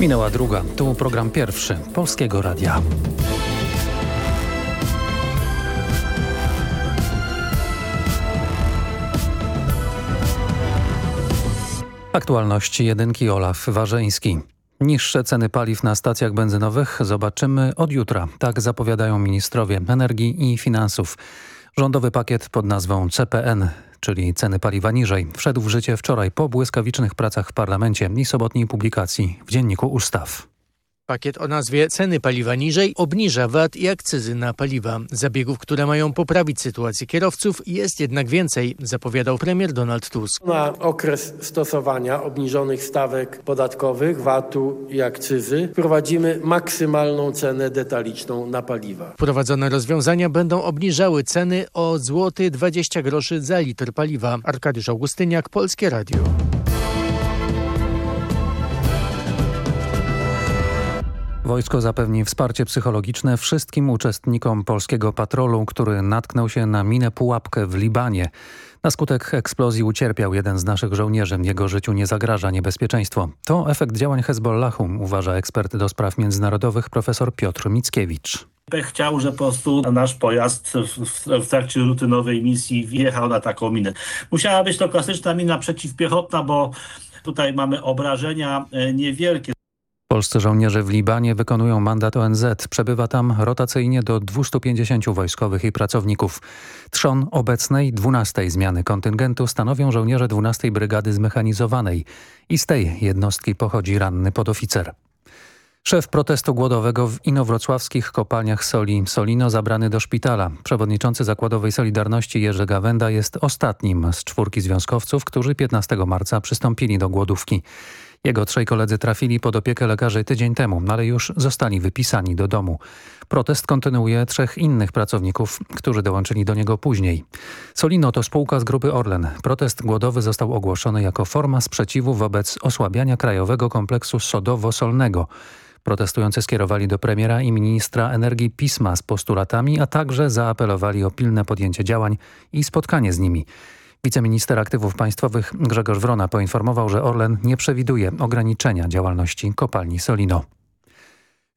Minęła druga. Tu program pierwszy Polskiego Radia. Aktualności jedynki Olaf Warzeński. Niższe ceny paliw na stacjach benzynowych zobaczymy od jutra. Tak zapowiadają ministrowie energii i finansów. Rządowy pakiet pod nazwą CPN, czyli ceny paliwa niżej, wszedł w życie wczoraj po błyskawicznych pracach w parlamencie i sobotniej publikacji w Dzienniku Ustaw. Pakiet o nazwie Ceny paliwa niżej obniża VAT i akcyzy na paliwa. Zabiegów, które mają poprawić sytuację kierowców jest jednak więcej, zapowiadał premier Donald Tusk. Na okres stosowania obniżonych stawek podatkowych, VAT-u i akcyzy wprowadzimy maksymalną cenę detaliczną na paliwa. Wprowadzone rozwiązania będą obniżały ceny o złoty 20 groszy za litr paliwa. Arkadiusz Augustyniak, Polskie Radio. Wojsko zapewni wsparcie psychologiczne wszystkim uczestnikom polskiego patrolu, który natknął się na minę pułapkę w Libanie. Na skutek eksplozji ucierpiał jeden z naszych żołnierzy. Jego życiu nie zagraża niebezpieczeństwo. To efekt działań Hezbollahu, uważa ekspert do spraw międzynarodowych profesor Piotr Mickiewicz. Chciał, że po prostu nasz pojazd w, w, trakcie rutynowej misji wjechał na taką minę. Musiała być to klasyczna mina przeciwpiechotna, bo tutaj mamy obrażenia e, niewielkie. Polscy żołnierze w Libanie wykonują mandat ONZ. Przebywa tam rotacyjnie do 250 wojskowych i pracowników. Trzon obecnej 12 zmiany kontyngentu stanowią żołnierze 12 Brygady Zmechanizowanej i z tej jednostki pochodzi ranny podoficer. Szef protestu głodowego w inowrocławskich kopalniach soli Solino zabrany do szpitala. Przewodniczący Zakładowej Solidarności Jerzy Gawenda jest ostatnim z czwórki związkowców, którzy 15 marca przystąpili do głodówki. Jego trzej koledzy trafili pod opiekę lekarzy tydzień temu, ale już zostali wypisani do domu. Protest kontynuuje trzech innych pracowników, którzy dołączyli do niego później. Solino to spółka z grupy Orlen. Protest głodowy został ogłoszony jako forma sprzeciwu wobec osłabiania krajowego kompleksu sodowo-solnego. Protestujący skierowali do premiera i ministra energii pisma z postulatami, a także zaapelowali o pilne podjęcie działań i spotkanie z nimi. Wiceminister Aktywów Państwowych Grzegorz Wrona poinformował, że Orlen nie przewiduje ograniczenia działalności kopalni Solino.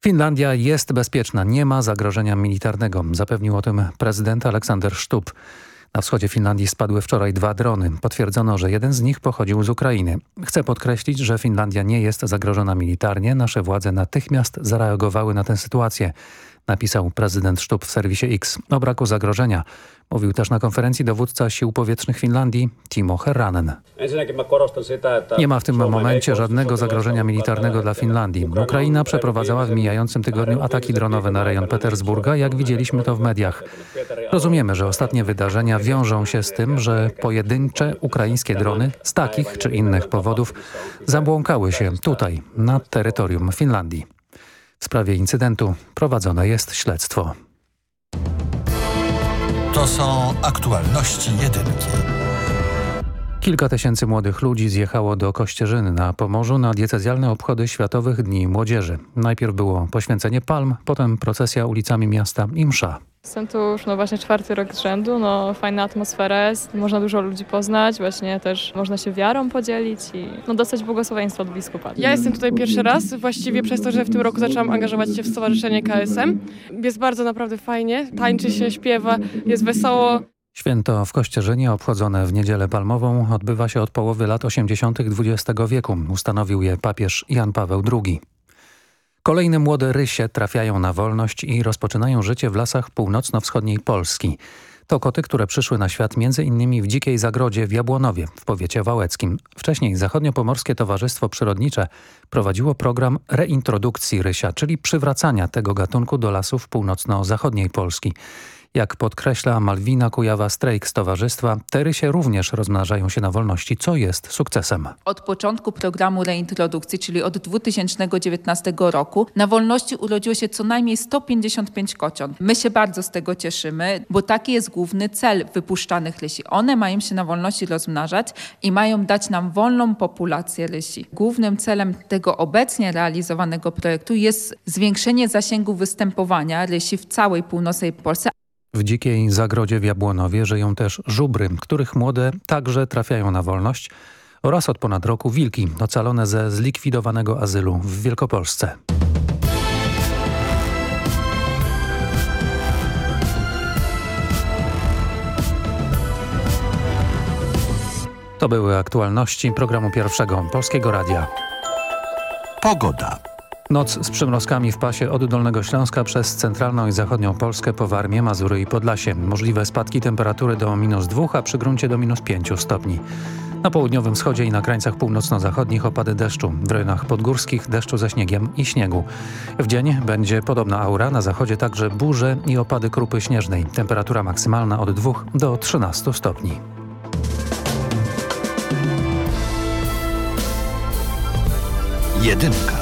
Finlandia jest bezpieczna, nie ma zagrożenia militarnego, zapewnił o tym prezydent Aleksander Sztub. Na wschodzie Finlandii spadły wczoraj dwa drony. Potwierdzono, że jeden z nich pochodził z Ukrainy. Chcę podkreślić, że Finlandia nie jest zagrożona militarnie. Nasze władze natychmiast zareagowały na tę sytuację napisał prezydent Sztub w serwisie X. O braku zagrożenia mówił też na konferencji dowódca sił powietrznych Finlandii Timo Herranen. Nie ma w tym momencie żadnego zagrożenia militarnego dla Finlandii. Ukraina przeprowadzała w mijającym tygodniu ataki dronowe na rejon Petersburga, jak widzieliśmy to w mediach. Rozumiemy, że ostatnie wydarzenia wiążą się z tym, że pojedyncze ukraińskie drony z takich czy innych powodów zabłąkały się tutaj, na terytorium Finlandii. W sprawie incydentu prowadzone jest śledztwo. To są aktualności jedynki. Kilka tysięcy młodych ludzi zjechało do Kościerzyny na Pomorzu na diecezjalne obchody Światowych Dni Młodzieży. Najpierw było poświęcenie palm, potem procesja ulicami miasta i msza. Jestem tu już no właśnie czwarty rok z rzędu, no fajna atmosfera jest, można dużo ludzi poznać, właśnie też można się wiarą podzielić i no dostać błogosławieństwo od biskupa. Ja jestem tutaj pierwszy raz, właściwie przez to, że w tym roku zaczęłam angażować się w stowarzyszenie KSM. Jest bardzo naprawdę fajnie, tańczy się, śpiewa, jest wesoło. Święto w Kościerzynie obchodzone w Niedzielę Palmową odbywa się od połowy lat 80. XX wieku. Ustanowił je papież Jan Paweł II. Kolejne młode rysie trafiają na wolność i rozpoczynają życie w lasach północno-wschodniej Polski. To koty, które przyszły na świat m.in. w Dzikiej Zagrodzie w Jabłonowie w powiecie wałeckim. Wcześniej Zachodniopomorskie Towarzystwo Przyrodnicze prowadziło program reintrodukcji rysia, czyli przywracania tego gatunku do lasów północno-zachodniej Polski. Jak podkreśla Malwina Kujawa-Strejk z towarzystwa, te rysie również rozmnażają się na wolności, co jest sukcesem. Od początku programu reintrodukcji, czyli od 2019 roku, na wolności urodziło się co najmniej 155 kocion. My się bardzo z tego cieszymy, bo taki jest główny cel wypuszczanych rysi. One mają się na wolności rozmnażać i mają dać nam wolną populację rysi. Głównym celem tego obecnie realizowanego projektu jest zwiększenie zasięgu występowania rysi w całej północnej Polsce, w dzikiej zagrodzie w Jabłonowie żyją też żubry, których młode także trafiają na wolność. oraz od ponad roku wilki ocalone ze zlikwidowanego azylu w Wielkopolsce. To były aktualności programu pierwszego Polskiego Radia. Pogoda. Noc z przymrozkami w pasie od Dolnego Śląska przez centralną i zachodnią Polskę po Warmię, Mazury i Podlasie. Możliwe spadki temperatury do minus 2, a przy gruncie do minus 5 stopni. Na południowym wschodzie i na krańcach północno-zachodnich opady deszczu. W rejonach podgórskich deszczu ze śniegiem i śniegu. W dzień będzie podobna aura, na zachodzie także burze i opady krupy śnieżnej. Temperatura maksymalna od 2 do 13 stopni. Jedynka.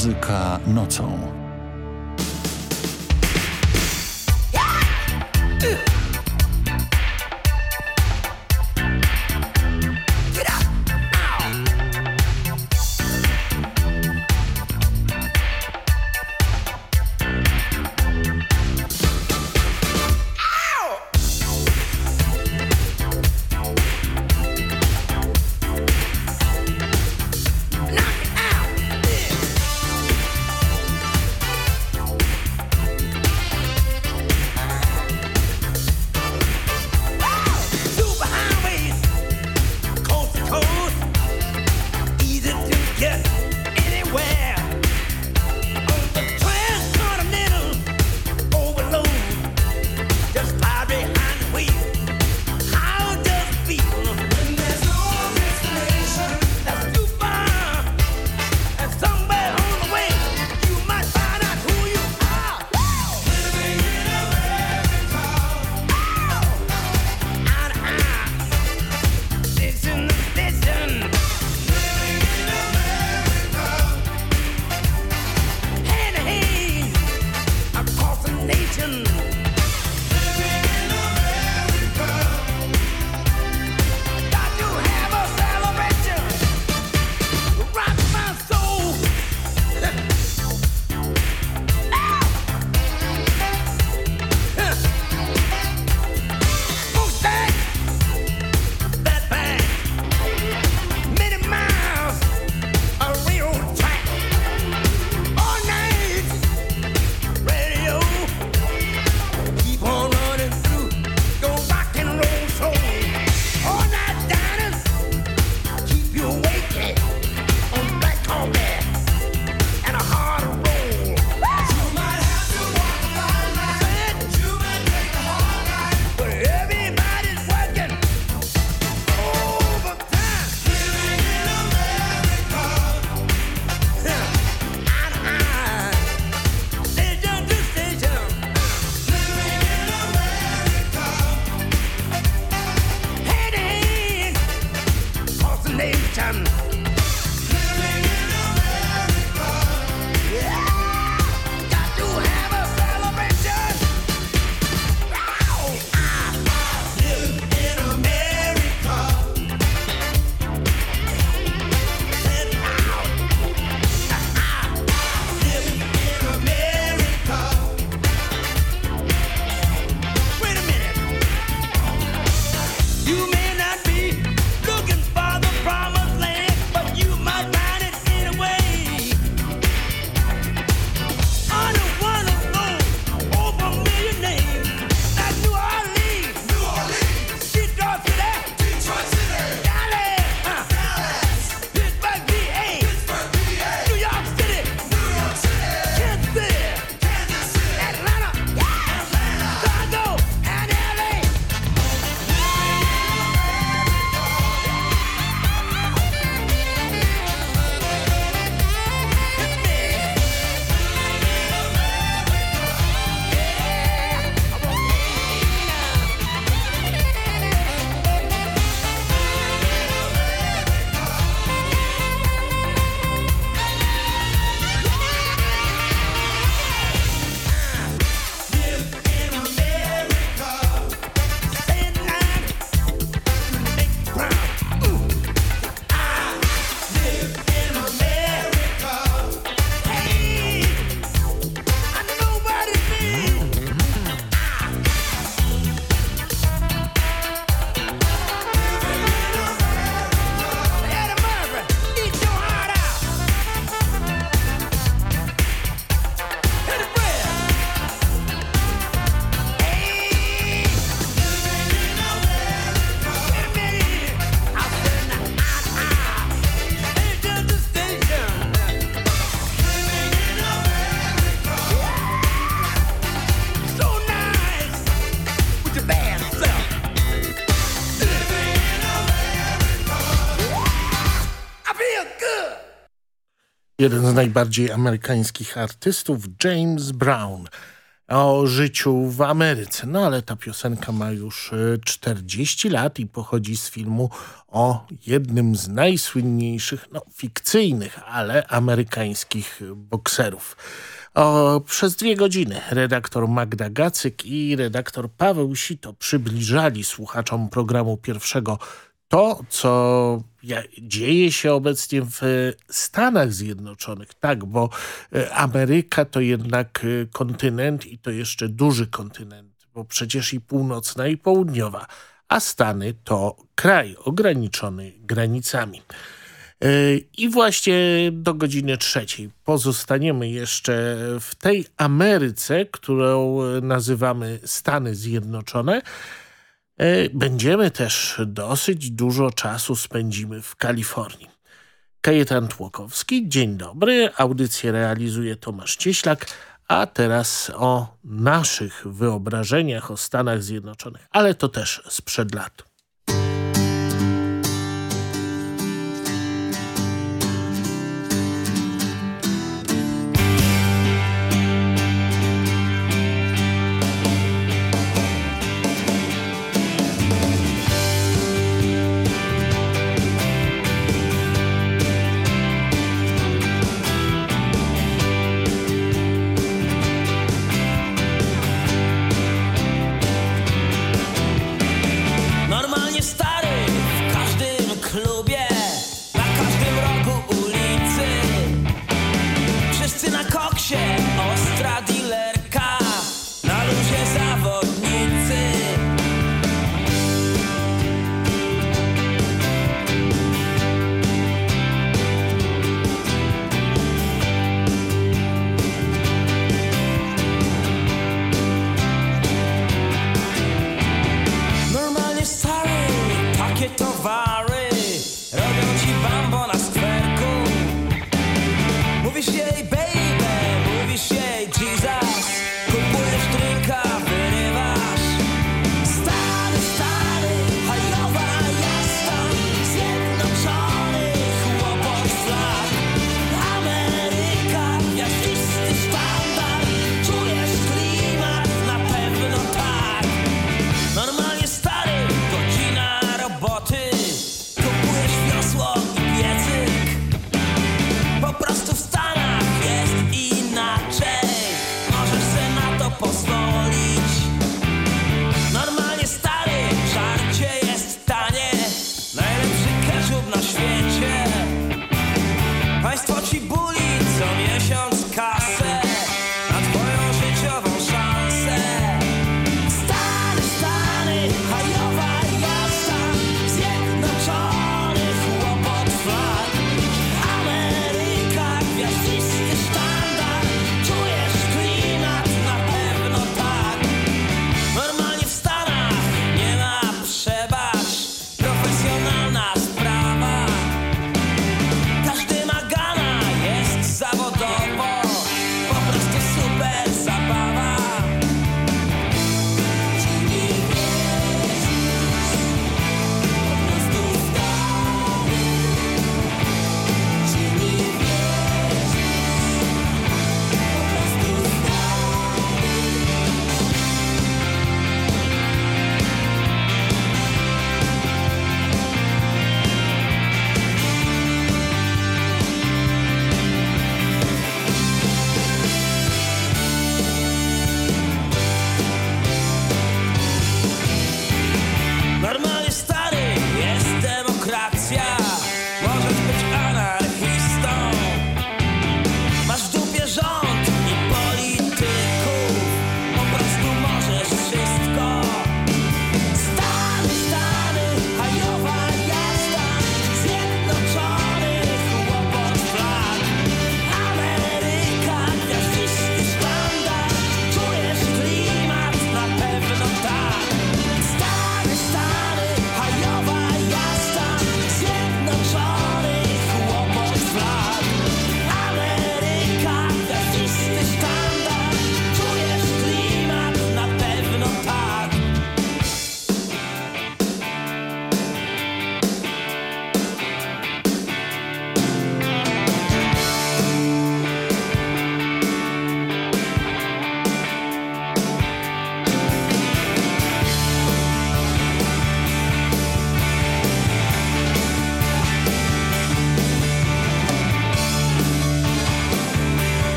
Muzyka nocą. nation. Jeden z najbardziej amerykańskich artystów, James Brown, o życiu w Ameryce. No ale ta piosenka ma już 40 e, lat i pochodzi z filmu o jednym z najsłynniejszych, no fikcyjnych, ale amerykańskich bokserów. O, przez dwie godziny redaktor Magda Gacyk i redaktor Paweł Sito przybliżali słuchaczom programu pierwszego to, co dzieje się obecnie w Stanach Zjednoczonych. Tak, bo e, Ameryka to jednak e, kontynent i to jeszcze duży kontynent, bo przecież i północna i południowa, a Stany to kraj ograniczony granicami. E, I właśnie do godziny trzeciej pozostaniemy jeszcze w tej Ameryce, którą nazywamy Stany Zjednoczone, E, będziemy też dosyć dużo czasu spędzimy w Kalifornii. Kajetan Tłokowski, dzień dobry. Audycję realizuje Tomasz Cieślak, a teraz o naszych wyobrażeniach o Stanach Zjednoczonych, ale to też sprzed lat.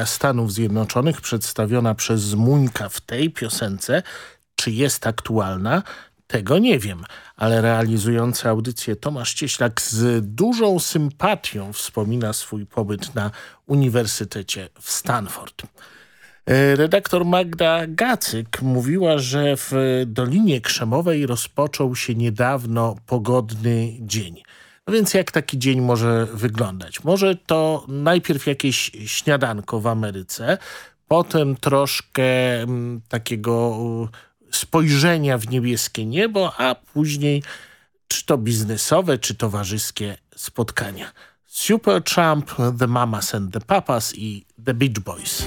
Wizja Stanów Zjednoczonych przedstawiona przez Muńka w tej piosence, czy jest aktualna, tego nie wiem, ale realizujący audycję Tomasz Cieślak z dużą sympatią wspomina swój pobyt na Uniwersytecie w Stanford. E, redaktor Magda Gacyk mówiła, że w Dolinie Krzemowej rozpoczął się niedawno pogodny dzień. No więc jak taki dzień może wyglądać? Może to najpierw jakieś śniadanko w Ameryce, potem troszkę m, mm, takiego spojrzenia w niebieskie niebo, a później czy to biznesowe, czy towarzyskie spotkania. Super Trump, The Mamas and the Papas i The Beach Boys.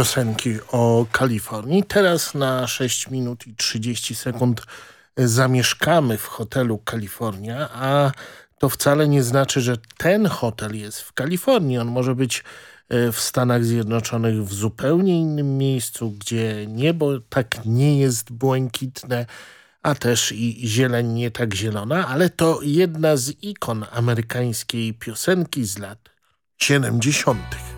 piosenki o Kalifornii. Teraz na 6 minut i 30 sekund zamieszkamy w hotelu Kalifornia, a to wcale nie znaczy, że ten hotel jest w Kalifornii. On może być e, w Stanach Zjednoczonych w zupełnie innym miejscu, gdzie niebo tak nie jest błękitne, a też i zieleń nie tak zielona, ale to jedna z ikon amerykańskiej piosenki z lat 70.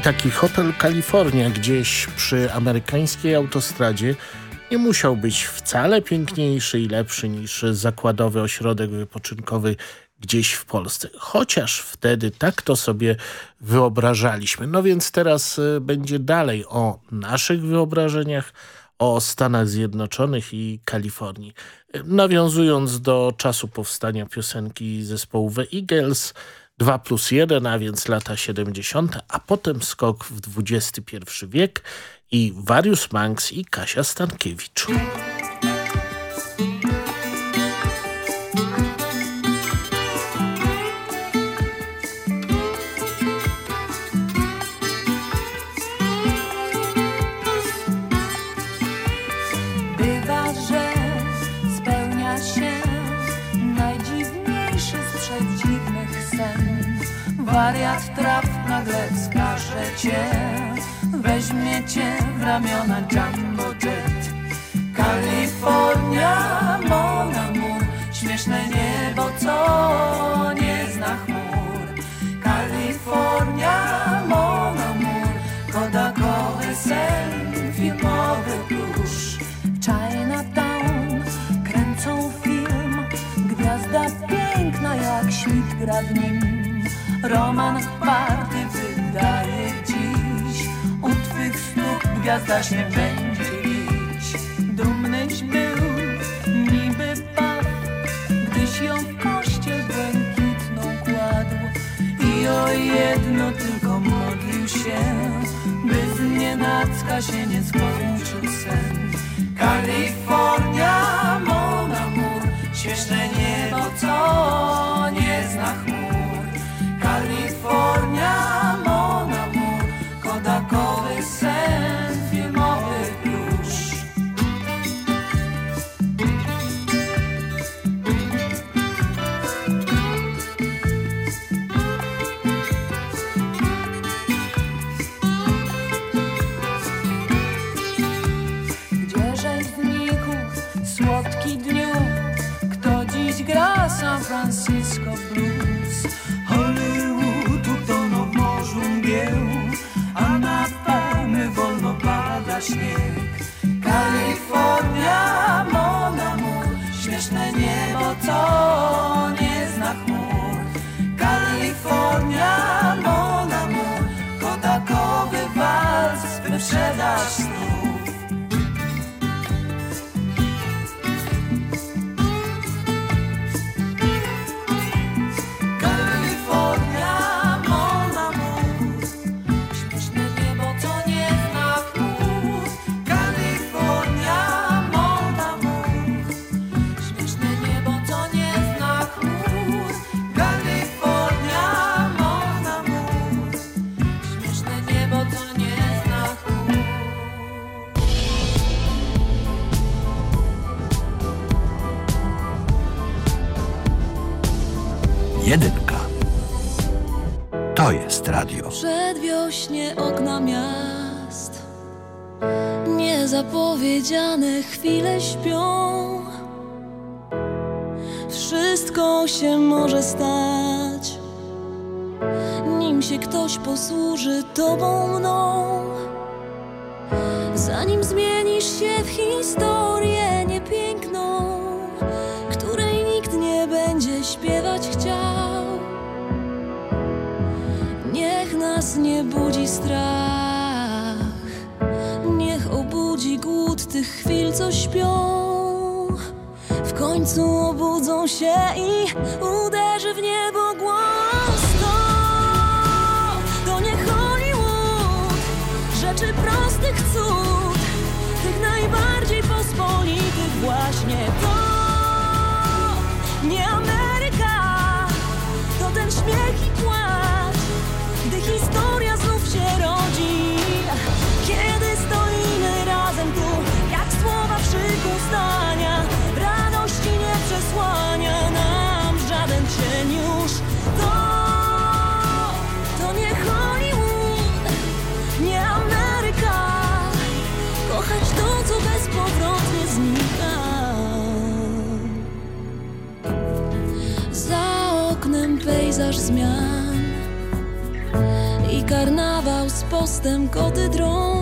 I taki hotel Kalifornia gdzieś przy amerykańskiej autostradzie nie musiał być wcale piękniejszy i lepszy niż zakładowy ośrodek wypoczynkowy gdzieś w Polsce. Chociaż wtedy tak to sobie wyobrażaliśmy. No więc teraz y, będzie dalej o naszych wyobrażeniach, o Stanach Zjednoczonych i Kalifornii. Y, Nawiązując do czasu powstania piosenki zespołu The Eagles, 2 plus 1, a więc lata 70., a potem skok w XXI wiek i Warius Manx i Kasia Stankiewicz. Wariat traw nagle wskaże cię, weźmie cię w ramiona Jumbo Jet. Kalifornia, mon amour, śmieszne niebo, co nie zna chmur. Kalifornia, mon amour, kodakowy sen, filmowy plusz. Chinatown kręcą film, gwiazda piękna jak świt gra w nim. Roman warty wydaje dziś, u twych stóp gwiazda się będzie bić. Dumnyś był, niby paw, gdyś ją w kościel błękitną kładł. I o jedno tylko modlił się, by z nienacka się nie skończył sen. Kalifornia, mon amour, śmieszne niebo, co nie zna chmur. Kalifornia, Jedynka. To jest radio. Przedwiośnie okna miast Niezapowiedziane chwile śpią Wszystko się może stać Nim się ktoś posłuży tobą mną Zanim zmienisz się w historię nie budzi strach, niech obudzi głód tych chwil, co śpią. W końcu obudzą się i uderzy w niebo głos. To, to nie Hollywood, rzeczy prostych cud, tych najbardziej pospolitych właśnie to. Nie Ameryka, to ten śmiech pejzaż zmian i karnawał z postem koty drą.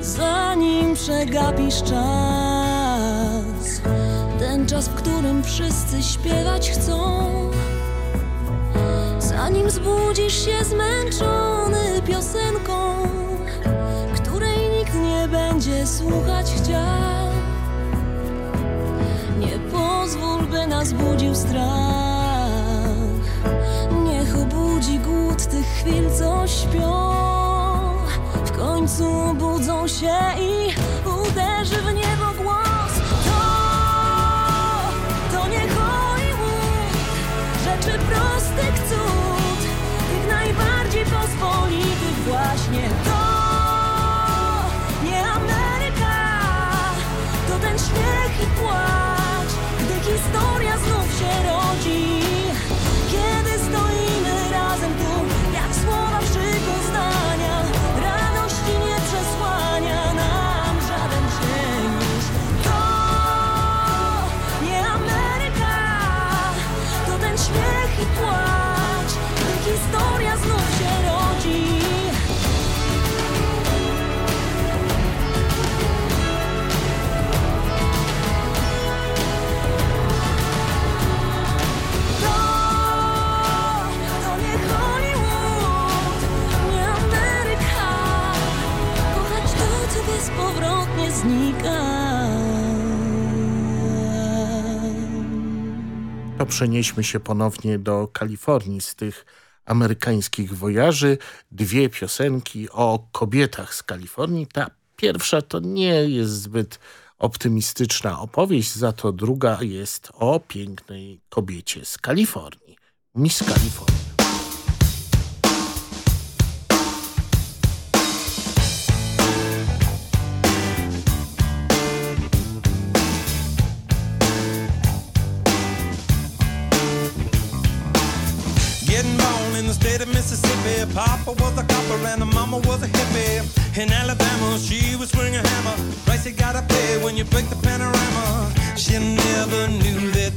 Zanim przegapisz czas, ten czas, w którym wszyscy śpiewać chcą. Zanim zbudzisz się zmęczony piosenką, której nikt nie będzie słuchać chciał. By nas budził strach. Niech obudzi głód tych chwil, co śpią. W końcu budzą się i uderzy w niebo głos. To, to nie Hollywood, rzeczy prostych cud, tych najbardziej pospolitych właśnie to. Nie Ameryka, to ten śmiech i płacz, historias przenieśmy się ponownie do Kalifornii z tych amerykańskich wojaży. Dwie piosenki o kobietach z Kalifornii. Ta pierwsza to nie jest zbyt optymistyczna opowieść, za to druga jest o pięknej kobiecie z Kalifornii. Miss Kalifornia. Papa was a copper and the mama was a hippie. In Alabama, she was swinging a hammer. Price you gotta pay when you break the panorama. She never knew that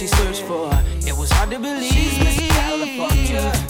she searched for. It was hard to believe. She's Miss California.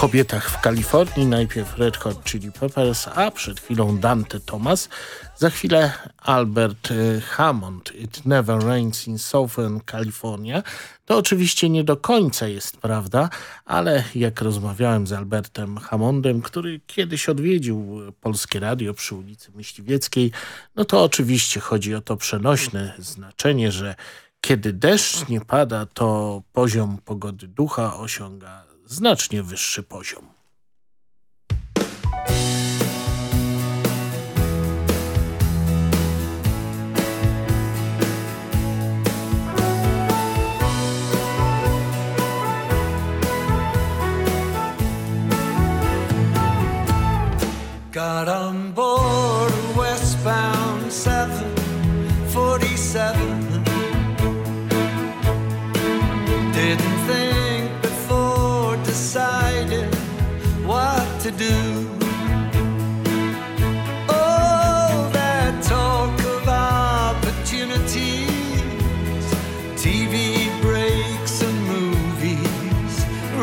kobietach w Kalifornii. Najpierw Red Hot Chili Peppers, a przed chwilą Dante Thomas. Za chwilę Albert y, Hammond, It Never Rains in Southern California. To oczywiście nie do końca jest prawda, ale jak rozmawiałem z Albertem Hammondem, który kiedyś odwiedził Polskie Radio przy ulicy Myśliwieckiej, no to oczywiście chodzi o to przenośne znaczenie, że kiedy deszcz nie pada, to poziom pogody ducha osiąga znacznie wyższy poziom. Got do. Oh, that talk of opportunities, TV breaks and movies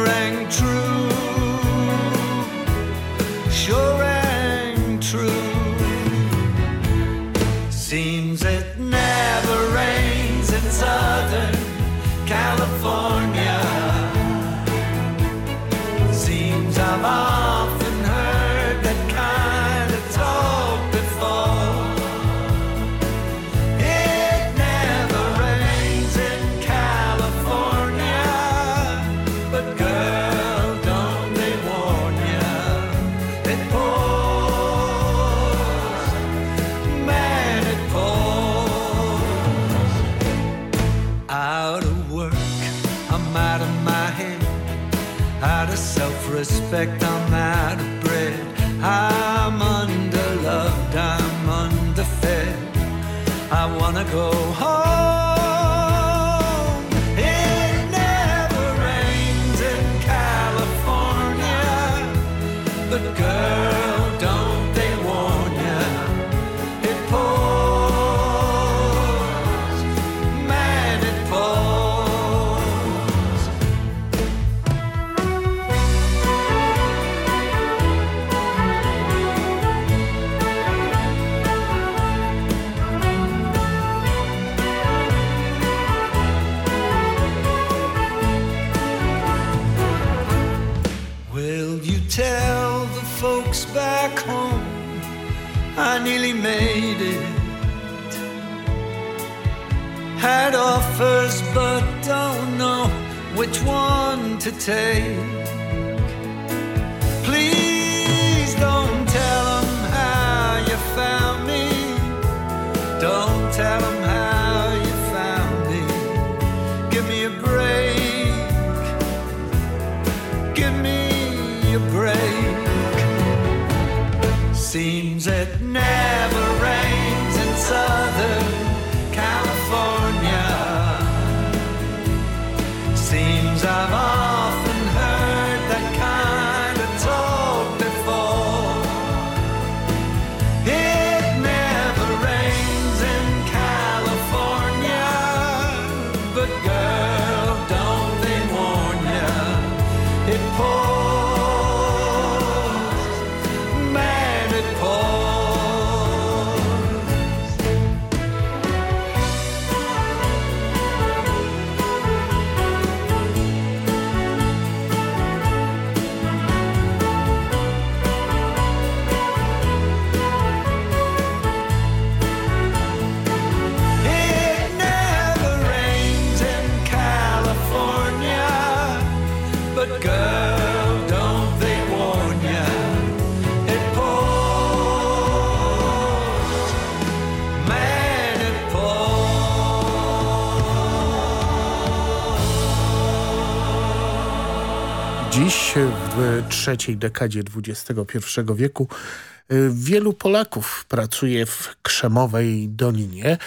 rang true. Sure rang true. Seems it never rains in Southern California. Seems I've perfect take w trzeciej dekadzie XXI wieku. Wielu Polaków pracuje w Krzemowej Dolinie,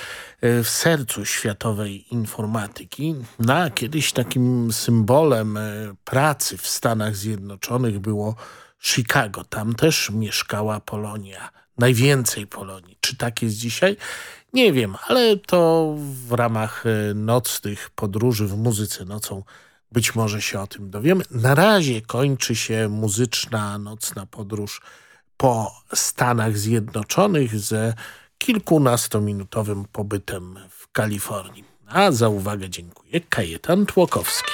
w sercu światowej informatyki. Na no, kiedyś takim symbolem e, pracy w Stanach Zjednoczonych było Chicago. Tam też mieszkała Polonia, najwięcej Polonii. Czy tak jest dzisiaj? Nie wiem, ale to w ramach e, nocnych podróży w muzyce nocą być może się o tym dowiemy. Na razie kończy się muzyczna nocna podróż po Stanach Zjednoczonych ze kilkunastominutowym pobytem w Kalifornii. A za uwagę dziękuję Kajetan Tłokowski.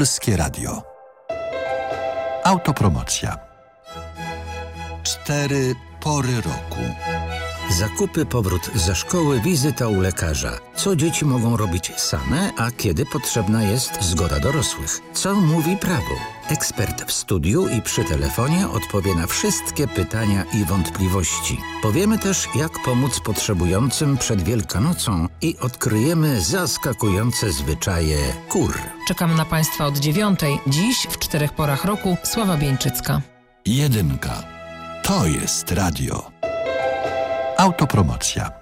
Polskie Radio. Autopromocja. Cztery pory roku. Zakupy, powrót ze szkoły, wizyta u lekarza. Co dzieci mogą robić same, a kiedy potrzebna jest zgoda dorosłych? Co mówi prawo? Ekspert w studiu i przy telefonie odpowie na wszystkie pytania i wątpliwości. Powiemy też, jak pomóc potrzebującym przed Wielkanocą i odkryjemy zaskakujące zwyczaje kur. Czekam na Państwa od dziewiątej. Dziś w czterech porach roku Sława Bieńczycka. Jedynka. To jest radio. Autopromocja.